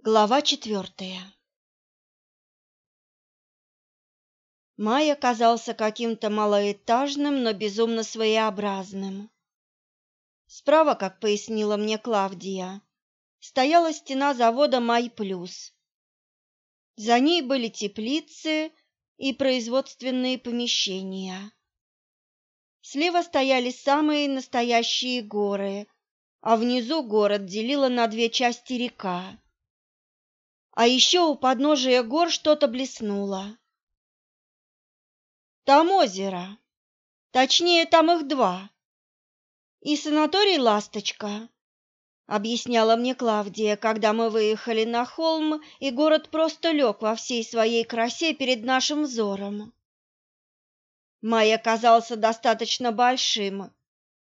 Глава четвертая Май оказался каким-то малоэтажным, но безумно своеобразным. Справа, как пояснила мне Клавдия, стояла стена завода «Май Плюс». За ней были теплицы и производственные помещения. Слева стояли самые настоящие горы, а внизу город делила на две части река. А еще у подножия гор что-то блеснуло. Там озеро. Точнее, там их два. И санаторий «Ласточка», — объясняла мне Клавдия, когда мы выехали на холм, и город просто лег во всей своей красе перед нашим взором. Май оказался достаточно большим,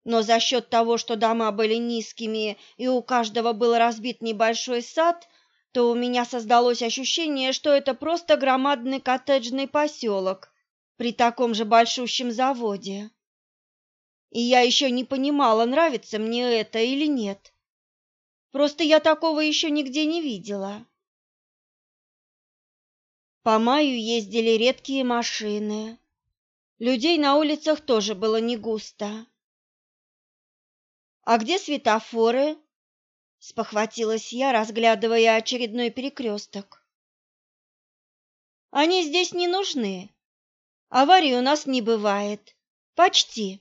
но за счет того, что дома были низкими и у каждого был разбит небольшой сад, то у меня создалось ощущение, что это просто громадный коттеджный поселок при таком же большущем заводе. И я еще не понимала, нравится мне это или нет. Просто я такого еще нигде не видела. По маю ездили редкие машины. Людей на улицах тоже было не густо. «А где светофоры?» Спохватилась я, разглядывая очередной перекресток. Они здесь не нужны. Аварий у нас не бывает. Почти.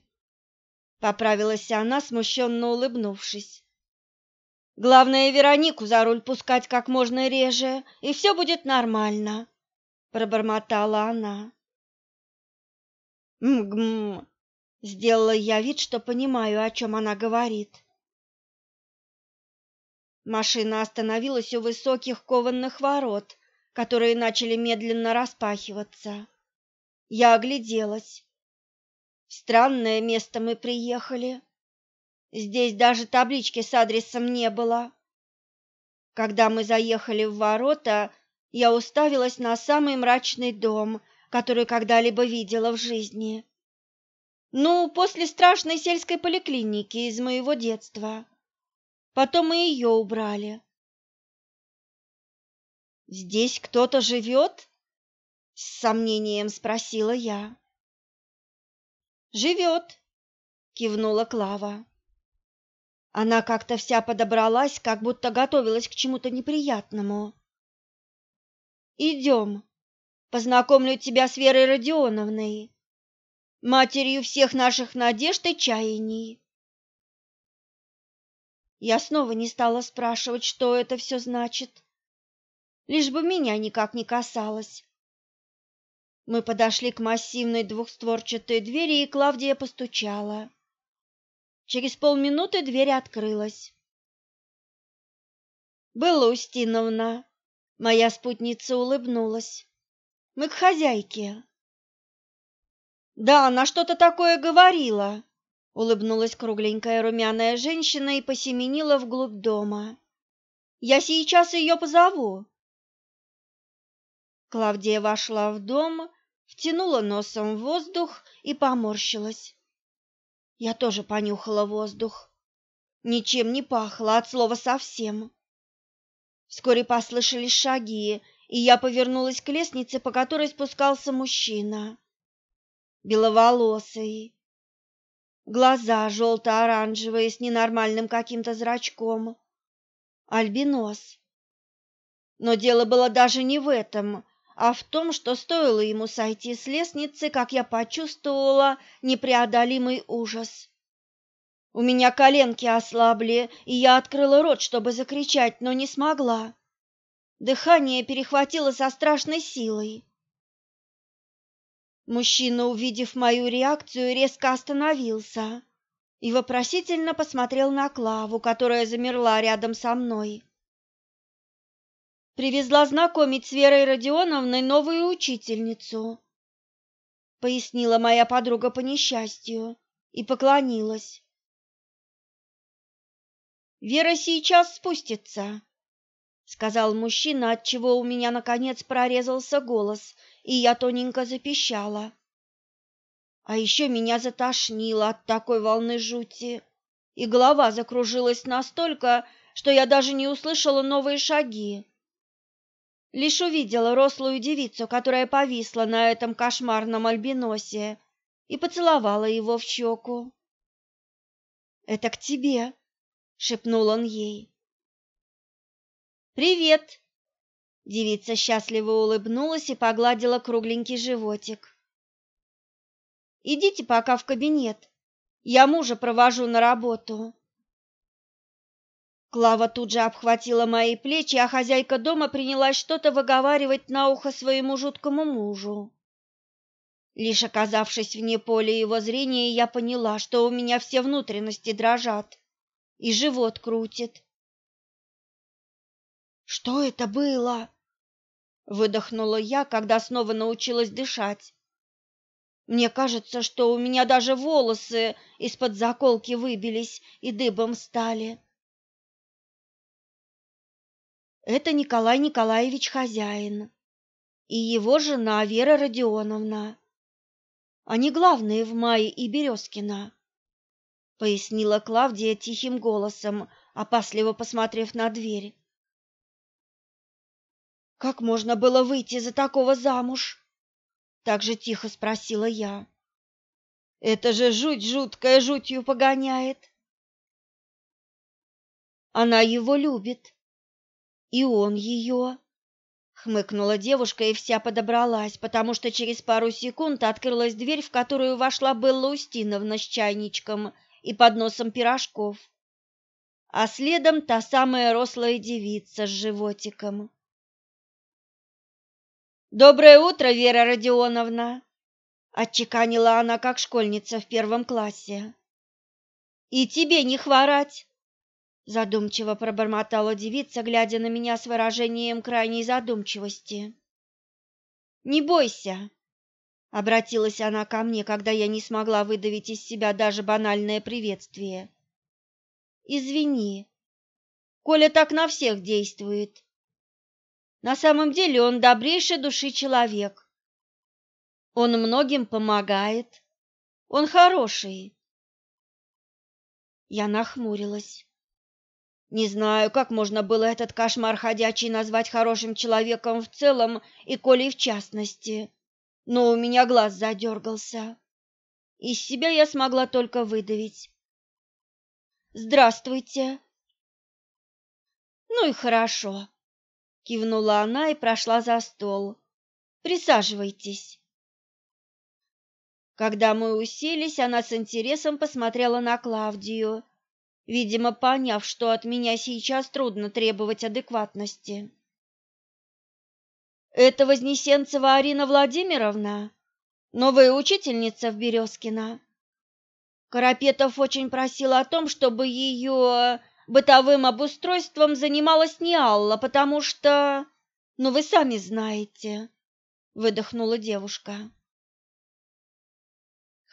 Поправилась она, смущенно улыбнувшись. Главное, Веронику за руль пускать как можно реже, и все будет нормально, пробормотала она. Мгм. Сделала я вид, что понимаю, о чем она говорит. Машина остановилась у высоких кованых ворот, которые начали медленно распахиваться. Я огляделась. В странное место мы приехали. Здесь даже таблички с адресом не было. Когда мы заехали в ворота, я уставилась на самый мрачный дом, который когда-либо видела в жизни. Ну, после страшной сельской поликлиники из моего детства. Потом и ее убрали. «Здесь кто-то живет?» — с сомнением спросила я. «Живет», — кивнула Клава. Она как-то вся подобралась, как будто готовилась к чему-то неприятному. «Идем, познакомлю тебя с Верой Родионовной, матерью всех наших надежд и чаяний. Я снова не стала спрашивать, что это все значит, лишь бы меня никак не касалось. Мы подошли к массивной двухстворчатой двери, и Клавдия постучала. Через полминуты дверь открылась. «Была Устиновна», — моя спутница улыбнулась. «Мы к хозяйке». «Да, она что-то такое говорила», улыбнулась кругленькая румяная женщина и посеменила вглубь дома. Я сейчас ее позову. Клавдия вошла в дом, втянула носом воздух и поморщилась. Я тоже понюхала воздух. Ничем не пахло от слова совсем. Вскоре послышались шаги, и я повернулась к лестнице, по которой спускался мужчина. Беловолосый, глаза желто-оранжевые с ненормальным каким-то зрачком. Альбинос. Но дело было даже не в этом, а в том, что стоило ему сойти с лестницы, как я почувствовала непреодолимый ужас. У меня коленки ослабли, и я открыла рот, чтобы закричать, но не смогла. Дыхание перехватило со страшной силой. Мужчина, увидев мою реакцию, резко остановился и вопросительно посмотрел на Клаву, которая замерла рядом со мной. Привезла знакомить с Верой Родионовной новую учительницу, пояснила моя подруга по несчастью и поклонилась. Вера сейчас спустится, сказал мужчина, от чего у меня наконец прорезался голос, и я тоненько запищала. А еще меня затошнило от такой волны жути, и голова закружилась настолько, что я даже не услышала новые шаги. Лишь увидела рослую девицу, которая повисла на этом кошмарном альбиносе, и поцеловала его в щеку. «Это к тебе», — шепнул он ей. «Привет!» Девица счастливо улыбнулась и погладила кругленький животик. «Идите пока в кабинет. Я мужа провожу на работу». Клава тут же обхватила мои плечи, а хозяйка дома принялась что-то выговаривать на ухо своему жуткому мужу. Лишь оказавшись вне поля его зрения, я поняла, что у меня все внутренности дрожат и живот крутит. «Что это было?» Выдохнула я, когда снова научилась дышать. Мне кажется, что у меня даже волосы из-под заколки выбились и дыбом стали. Это Николай Николаевич хозяин и его жена Вера Родионовна. Они главные в Мае и Березкина, пояснила Клавдия тихим голосом, опасливо посмотрев на дверь. Как можно было выйти за такого замуж? Так же тихо спросила я. Это же жуть жуткая жутью погоняет. Она его любит, и он ее. Хмыкнула девушка и вся подобралась, потому что через пару секунд открылась дверь, в которую вошла Белла Устиновна с чайничком и подносом пирожков, а следом та самая рослая девица с животиком. Доброе утро, Вера Родионовна, отчеканила она как школьница в первом классе. И тебе не хворать, задумчиво пробормотала девица, глядя на меня с выражением крайней задумчивости. Не бойся, обратилась она ко мне, когда я не смогла выдавить из себя даже банальное приветствие. Извини. Коля так на всех действует. На самом деле он добрейший души человек. Он многим помогает. Он хороший. Я нахмурилась. Не знаю, как можно было этот кошмар ходячий назвать хорошим человеком в целом и Колей в частности, но у меня глаз задергался. Из себя я смогла только выдавить. «Здравствуйте!» «Ну и хорошо кивнула она и прошла за стол. Присаживайтесь. Когда мы уселись, она с интересом посмотрела на Клавдию, видимо, поняв, что от меня сейчас трудно требовать адекватности. Это Вознесенцева Арина Владимировна, новая учительница в Березкино. Карапетов очень просил о том, чтобы ее бытовым обустройством занималась не Алла, потому что... Ну, вы сами знаете, — выдохнула девушка.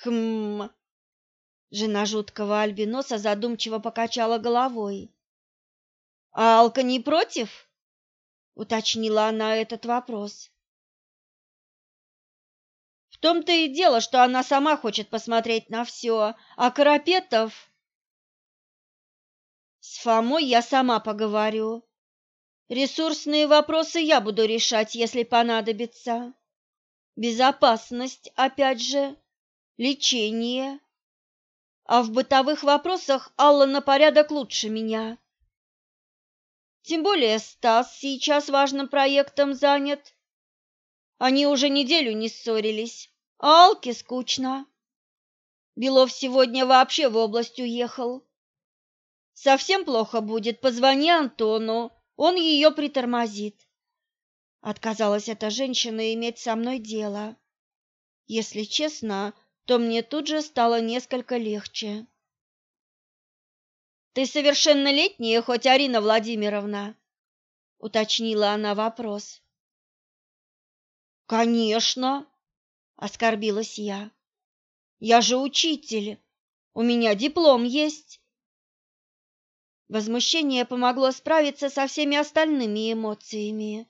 Хм... Жена жуткого альбиноса задумчиво покачала головой. «А Алка не против?» — уточнила она этот вопрос. В том-то и дело, что она сама хочет посмотреть на все, а Карапетов с Фомой я сама поговорю. Ресурсные вопросы я буду решать, если понадобится. Безопасность, опять же, лечение. А в бытовых вопросах Алла на порядок лучше меня. Тем более Стас сейчас важным проектом занят. Они уже неделю не ссорились, а Алке скучно. Белов сегодня вообще в область уехал. Совсем плохо будет, позвони Антону, он ее притормозит. Отказалась эта женщина иметь со мной дело. Если честно, то мне тут же стало несколько легче. Ты совершеннолетняя, хоть Арина Владимировна? уточнила она вопрос. Конечно, оскорбилась я. Я же учитель. У меня диплом есть. Возмущение помогло справиться со всеми остальными эмоциями.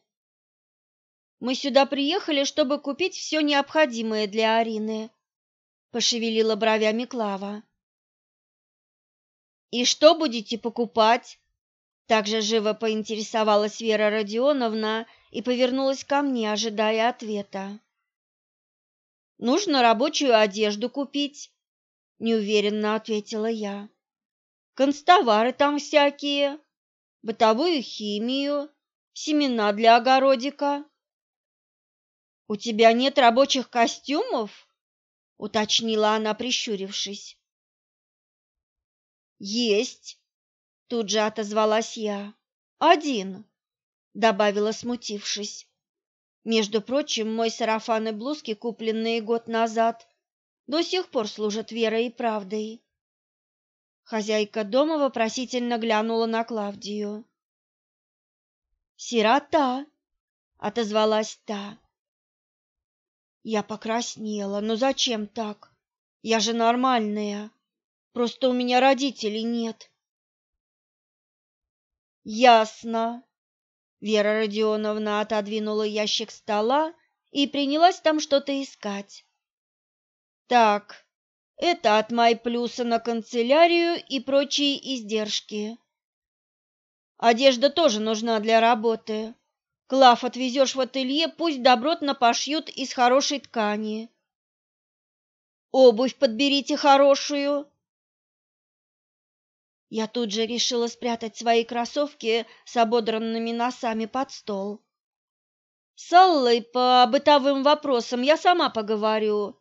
Мы сюда приехали, чтобы купить все необходимое для Арины, пошевелила бровями Клава. И что будете покупать? Также живо поинтересовалась Вера Родионовна и повернулась ко мне, ожидая ответа. Нужно рабочую одежду купить, неуверенно ответила я. Констовары там всякие, бытовую химию, семена для огородика. У тебя нет рабочих костюмов? уточнила она, прищурившись. Есть, тут же отозвалась я. Один, добавила, смутившись. Между прочим, мой сарафан и блузки, купленные год назад, до сих пор служат верой и правдой. Хозяйка дома вопросительно глянула на Клавдию. «Сирота!» — отозвалась та. Я покраснела. «Но зачем так? Я же нормальная. Просто у меня родителей нет». «Ясно». Вера Родионовна отодвинула ящик стола и принялась там что-то искать. Так, это от май плюса на канцелярию и прочие издержки. Одежда тоже нужна для работы. Клав отвезешь в ателье, пусть добротно пошьют из хорошей ткани. Обувь подберите хорошую. Я тут же решила спрятать свои кроссовки с ободранными носами под стол. С Аллой по бытовым вопросам я сама поговорю.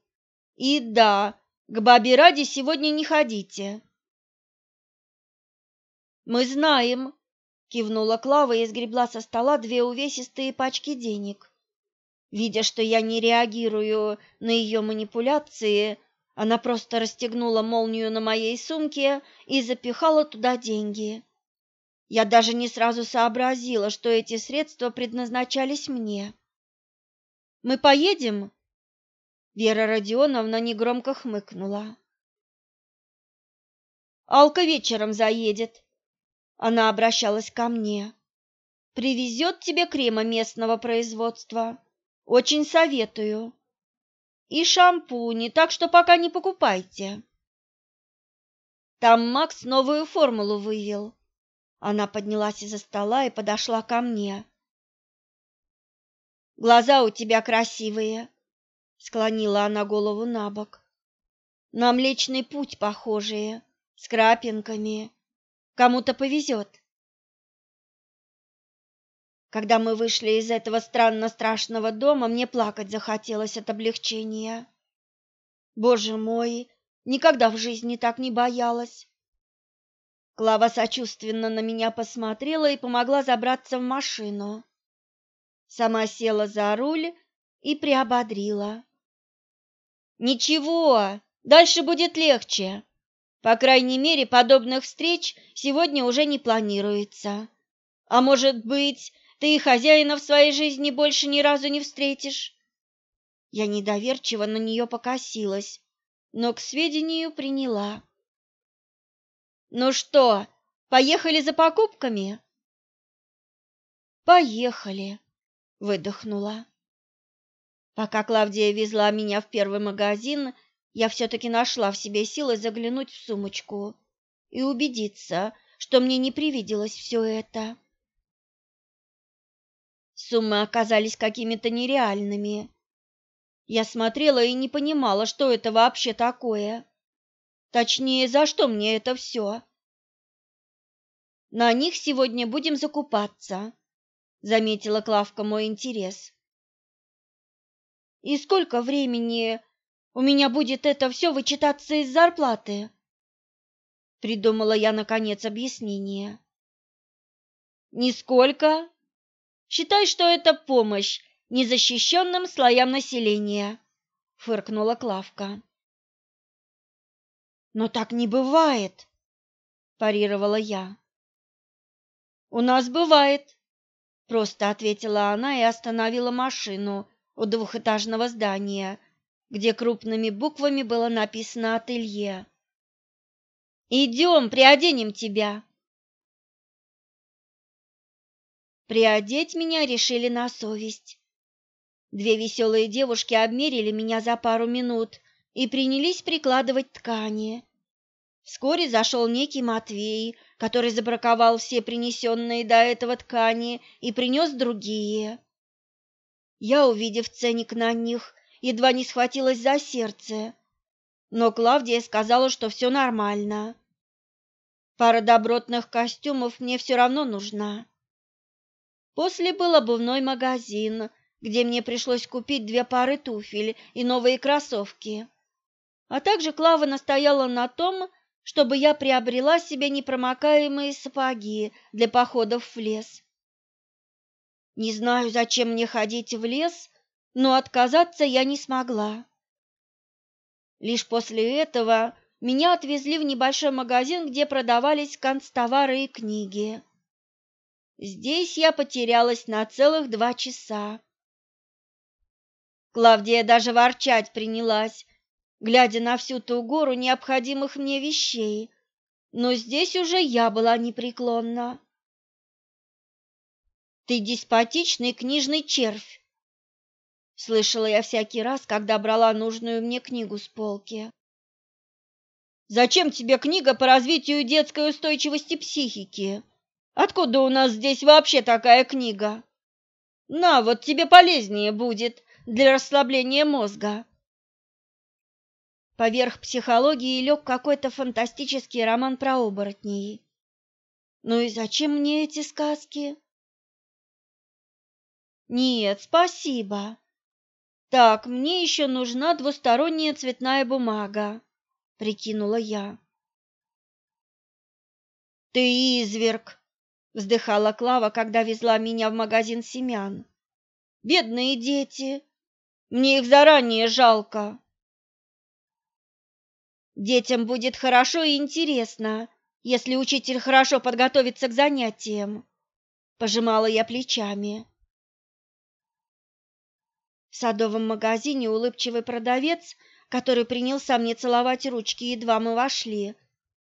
И да, к бабе Ради сегодня не ходите. Мы знаем, кивнула Клава и сгребла со стола две увесистые пачки денег. Видя, что я не реагирую на ее манипуляции, она просто расстегнула молнию на моей сумке и запихала туда деньги. Я даже не сразу сообразила, что эти средства предназначались мне. Мы поедем? Вера Родионовна негромко хмыкнула. Алка вечером заедет. Она обращалась ко мне. Привезет тебе крема местного производства. Очень советую. И шампуни, так что пока не покупайте. Там Макс новую формулу вывел. Она поднялась из-за стола и подошла ко мне. Глаза у тебя красивые, Склонила она голову на бок. На Млечный путь похожие, с крапинками. Кому-то повезет. Когда мы вышли из этого странно страшного дома, мне плакать захотелось от облегчения. Боже мой, никогда в жизни так не боялась. Клава сочувственно на меня посмотрела и помогла забраться в машину. Сама села за руль и приободрила. Ничего, дальше будет легче. По крайней мере, подобных встреч сегодня уже не планируется. А может быть, ты и хозяина в своей жизни больше ни разу не встретишь? Я недоверчиво на нее покосилась, но к сведению приняла. Ну что, поехали за покупками? Поехали, выдохнула. Пока Клавдия везла меня в первый магазин, я все-таки нашла в себе силы заглянуть в сумочку и убедиться, что мне не привиделось все это. Суммы оказались какими-то нереальными. Я смотрела и не понимала, что это вообще такое. Точнее, за что мне это все. На них сегодня будем закупаться, заметила Клавка мой интерес. И сколько времени у меня будет это все вычитаться из зарплаты? Придумала я, наконец, объяснение. Нисколько. Считай, что это помощь незащищенным слоям населения, фыркнула Клавка. Но так не бывает, парировала я. У нас бывает, просто ответила она и остановила машину у двухэтажного здания, где крупными буквами было написано «Ателье». «Идем, приоденем тебя!» Приодеть меня решили на совесть. Две веселые девушки обмерили меня за пару минут и принялись прикладывать ткани. Вскоре зашел некий Матвей который забраковал все принесенные до этого ткани и принес другие. Я, увидев ценник на них, едва не схватилась за сердце, но Клавдия сказала, что все нормально. Пара добротных костюмов мне все равно нужна. После был обувной магазин, где мне пришлось купить две пары туфель и новые кроссовки. А также Клава настояла на том, чтобы я приобрела себе непромокаемые сапоги для походов в лес. Не знаю, зачем мне ходить в лес, но отказаться я не смогла. Лишь после этого меня отвезли в небольшой магазин, где продавались канцтовары и книги. Здесь я потерялась на целых два часа. Клавдия даже ворчать принялась, глядя на всю ту гору необходимых мне вещей, но здесь уже я была непреклонна. «Ты деспотичный книжный червь!» Слышала я всякий раз, когда брала нужную мне книгу с полки. «Зачем тебе книга по развитию детской устойчивости психики? Откуда у нас здесь вообще такая книга? На, вот тебе полезнее будет для расслабления мозга». Поверх психологии лег какой-то фантастический роман про оборотней. Ну и зачем мне эти сказки? Нет, спасибо. Так, мне еще нужна двусторонняя цветная бумага, прикинула я. Ты изверг, вздыхала Клава, когда везла меня в магазин семян. Бедные дети. Мне их заранее жалко. Детям будет хорошо и интересно, если учитель хорошо подготовится к занятиям. Пожимала я плечами. В садовом магазине улыбчивый продавец, который принялся мне целовать ручки, едва мы вошли,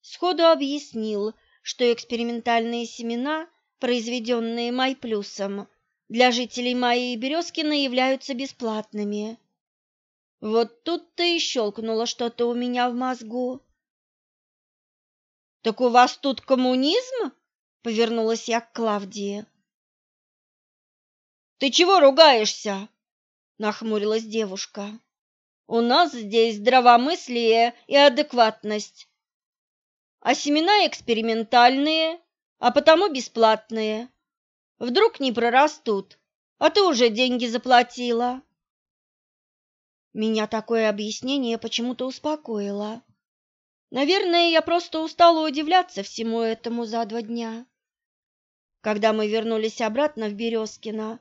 сходу объяснил, что экспериментальные семена, произведенные Майплюсом, для жителей Майи и Березкина являются бесплатными. Вот тут-то и щелкнуло что-то у меня в мозгу. «Так у вас тут коммунизм?» — повернулась я к Клавдии. «Ты чего ругаешься?» — нахмурилась девушка. «У нас здесь здравомыслие и адекватность. А семена экспериментальные, а потому бесплатные. Вдруг не прорастут, а ты уже деньги заплатила». Меня такое объяснение почему-то успокоило. Наверное, я просто устала удивляться всему этому за два дня. Когда мы вернулись обратно в Березкино,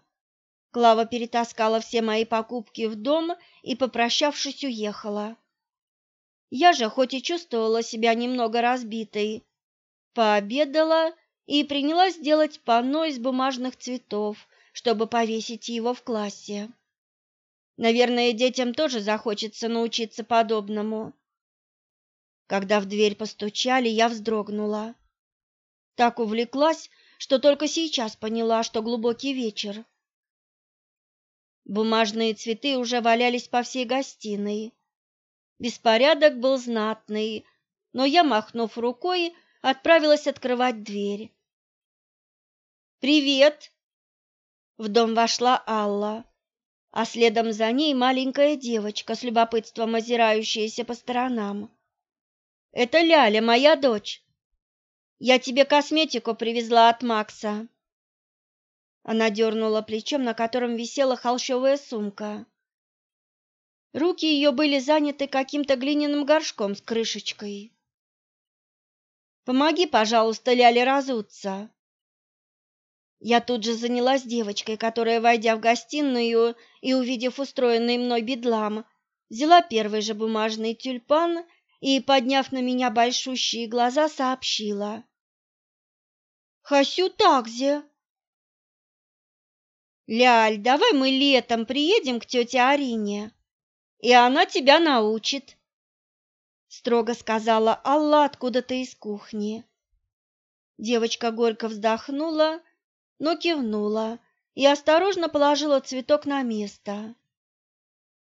Клава перетаскала все мои покупки в дом и, попрощавшись, уехала. Я же, хоть и чувствовала себя немного разбитой, пообедала и принялась делать панно из бумажных цветов, чтобы повесить его в классе. Наверное, детям тоже захочется научиться подобному. Когда в дверь постучали, я вздрогнула. Так увлеклась, что только сейчас поняла, что глубокий вечер. Бумажные цветы уже валялись по всей гостиной. Беспорядок был знатный, но я, махнув рукой, отправилась открывать дверь. «Привет!» В дом вошла Алла а следом за ней маленькая девочка с любопытством озирающаяся по сторонам. «Это Ляля, моя дочь. Я тебе косметику привезла от Макса». Она дернула плечом, на котором висела холщовая сумка. Руки ее были заняты каким-то глиняным горшком с крышечкой. «Помоги, пожалуйста, Ляле разуться», я тут же занялась девочкой, которая, войдя в гостиную и увидев устроенный мной бедлам, взяла первый же бумажный тюльпан и, подняв на меня большущие глаза, сообщила. «Хасю такзе!» «Ляль, давай мы летом приедем к тете Арине, и она тебя научит», — строго сказала Алла откуда-то из кухни. Девочка горько вздохнула но кивнула и осторожно положила цветок на место.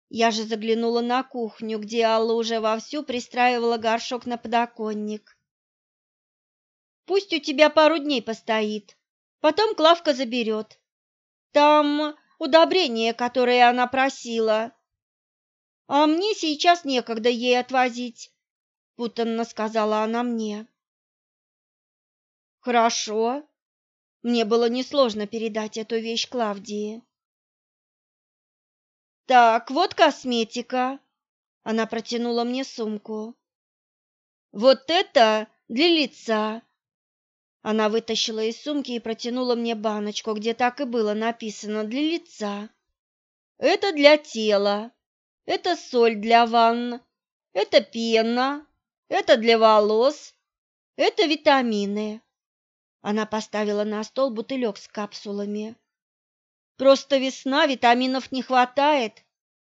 Я же заглянула на кухню, где Алла уже вовсю пристраивала горшок на подоконник. Пусть у тебя пару дней постоит, потом Клавка заберет. Там удобрение, которое она просила. А мне сейчас некогда ей отвозить, путанно сказала она мне. Хорошо. Мне было несложно передать эту вещь Клавдии. Так, вот косметика. Она протянула мне сумку. Вот это для лица. Она вытащила из сумки и протянула мне баночку, где так и было написано для лица. Это для тела. Это соль для ванн. Это пена. Это для волос. Это витамины. Она поставила на стол бутылек с капсулами. Просто весна, витаминов не хватает.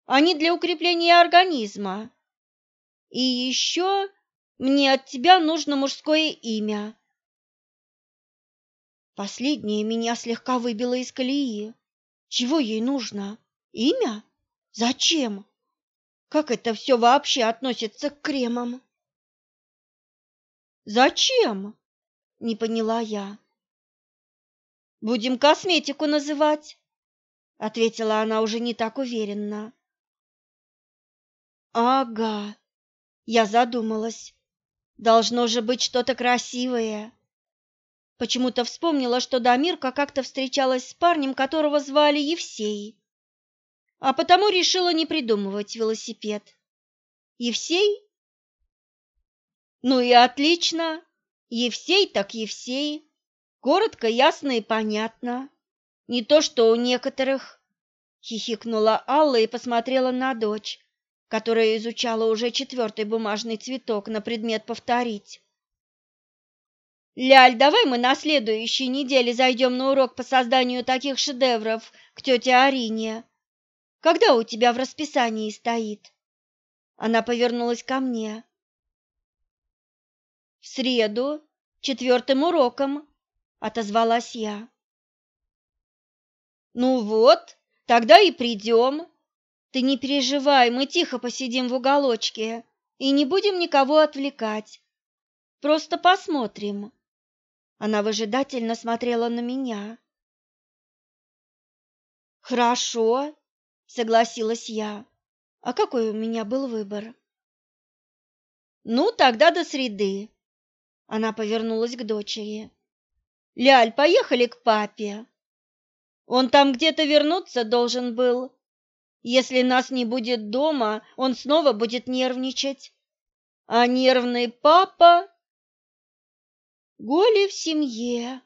Они для укрепления организма. И еще мне от тебя нужно мужское имя. Последнее меня слегка выбило из колеи. Чего ей нужно? Имя? Зачем? Как это все вообще относится к кремам? Зачем? Не поняла я. Будем косметику называть, ответила она уже не так уверенно. Ага. Я задумалась. Должно же быть что-то красивое. Почему-то вспомнила, что Дамирка как-то встречалась с парнем, которого звали Евсей. А потому решила не придумывать велосипед. Евсей? Ну и отлично. Евсей так Евсей, коротко, ясно и понятно. Не то, что у некоторых, хихикнула Алла и посмотрела на дочь, которая изучала уже четвертый бумажный цветок на предмет повторить. Ляль, давай мы на следующей неделе зайдем на урок по созданию таких шедевров к тете Арине. Когда у тебя в расписании стоит? Она повернулась ко мне. В среду, четвертым уроком, отозвалась я. Ну вот, тогда и придем. Ты не переживай, мы тихо посидим в уголочке и не будем никого отвлекать. Просто посмотрим. Она выжидательно смотрела на меня. Хорошо, согласилась я. А какой у меня был выбор? Ну, тогда до среды. Она повернулась к дочери. Ляль, поехали к папе. Он там где-то вернуться должен был. Если нас не будет дома, он снова будет нервничать. А нервный папа голи в семье,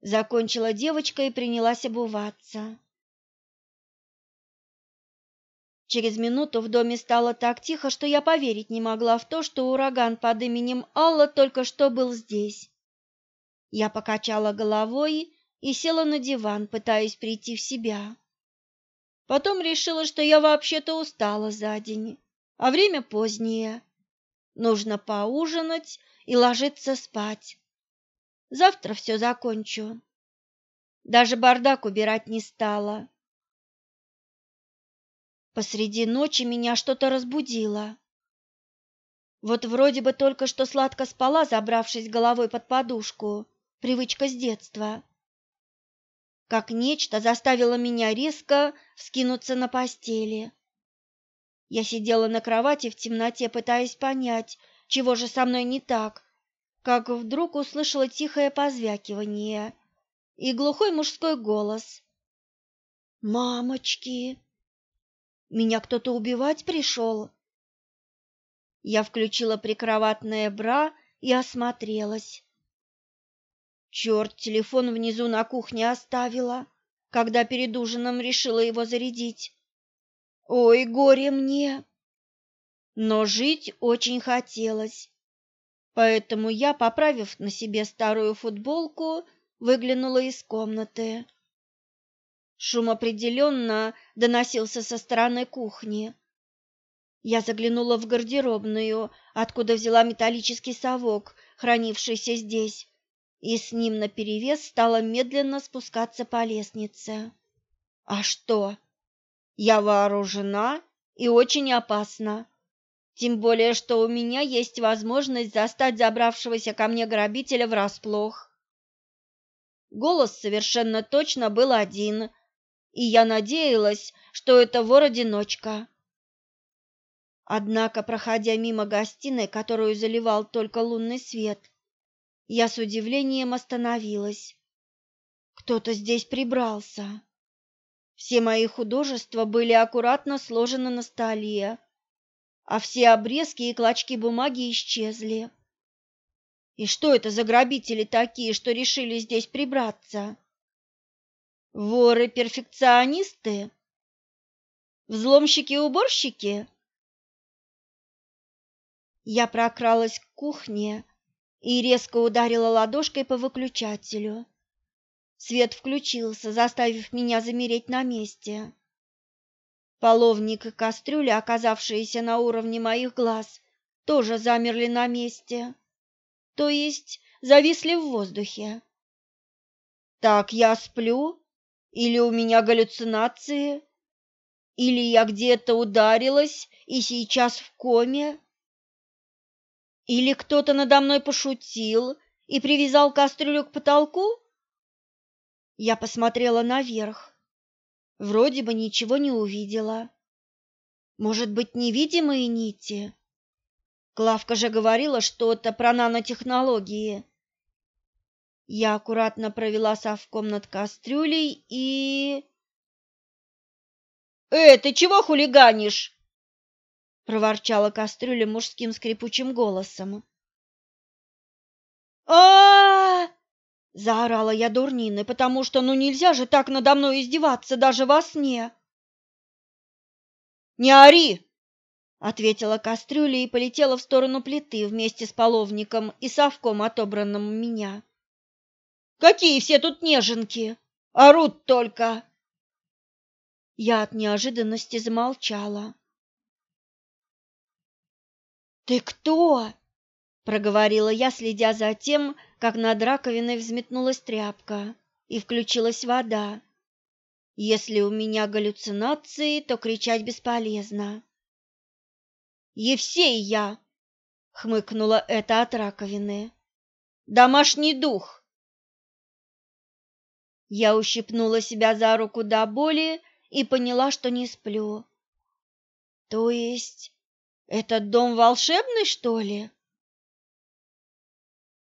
закончила девочка и принялась обуваться. Через минуту в доме стало так тихо, что я поверить не могла в то, что ураган под именем Алла только что был здесь. Я покачала головой и села на диван, пытаясь прийти в себя. Потом решила, что я вообще-то устала за день, а время позднее. Нужно поужинать и ложиться спать. Завтра все закончу. Даже бардак убирать не стала. Посреди ночи меня что-то разбудило. Вот вроде бы только что сладко спала, забравшись головой под подушку, привычка с детства. Как нечто заставило меня резко вскинуться на постели. Я сидела на кровати в темноте, пытаясь понять, чего же со мной не так, как вдруг услышала тихое позвякивание и глухой мужской голос. «Мамочки!» Меня кто-то убивать пришел?» Я включила прикроватное бра и осмотрелась. Черт, телефон внизу на кухне оставила, когда перед ужином решила его зарядить. Ой, горе мне! Но жить очень хотелось. Поэтому я, поправив на себе старую футболку, выглянула из комнаты. Шум определенно доносился со стороны кухни. Я заглянула в гардеробную, откуда взяла металлический совок, хранившийся здесь, и с ним наперевес стала медленно спускаться по лестнице. А что? Я вооружена и очень опасна. Тем более, что у меня есть возможность застать забравшегося ко мне грабителя врасплох. Голос совершенно точно был один, и я надеялась, что это вор-одиночка. Однако, проходя мимо гостиной, которую заливал только лунный свет, я с удивлением остановилась. Кто-то здесь прибрался. Все мои художества были аккуратно сложены на столе, а все обрезки и клочки бумаги исчезли. И что это за грабители такие, что решили здесь прибраться? Воры-перфекционисты? Взломщики-уборщики? Я прокралась к кухне и резко ударила ладошкой по выключателю. Свет включился, заставив меня замереть на месте. Половник и кастрюля, оказавшиеся на уровне моих глаз, тоже замерли на месте, то есть зависли в воздухе. Так я сплю? Или у меня галлюцинации? Или я где-то ударилась и сейчас в коме? Или кто-то надо мной пошутил и привязал кастрюлю к потолку? Я посмотрела наверх. Вроде бы ничего не увидела. Может быть, невидимые нити? Клавка же говорила что-то про нанотехнологии. Я аккуратно провела совком над кастрюлей и... «Э, ты чего хулиганишь?» — проворчала кастрюля мужским скрипучим голосом. а, Заорала я дурниной, потому что ну нельзя же так надо мной издеваться даже во сне. «Не ори!» — ответила кастрюля и полетела в сторону плиты вместе с половником и совком, отобранным у меня. «Какие все тут неженки! Орут только!» Я от неожиданности замолчала. «Ты кто?» — проговорила я, следя за тем, как над раковиной взметнулась тряпка и включилась вода. Если у меня галлюцинации, то кричать бесполезно. «Евсей я!» — хмыкнула это от раковины. «Домашний дух!» Я ущипнула себя за руку до боли и поняла, что не сплю. «То есть этот дом волшебный, что ли?»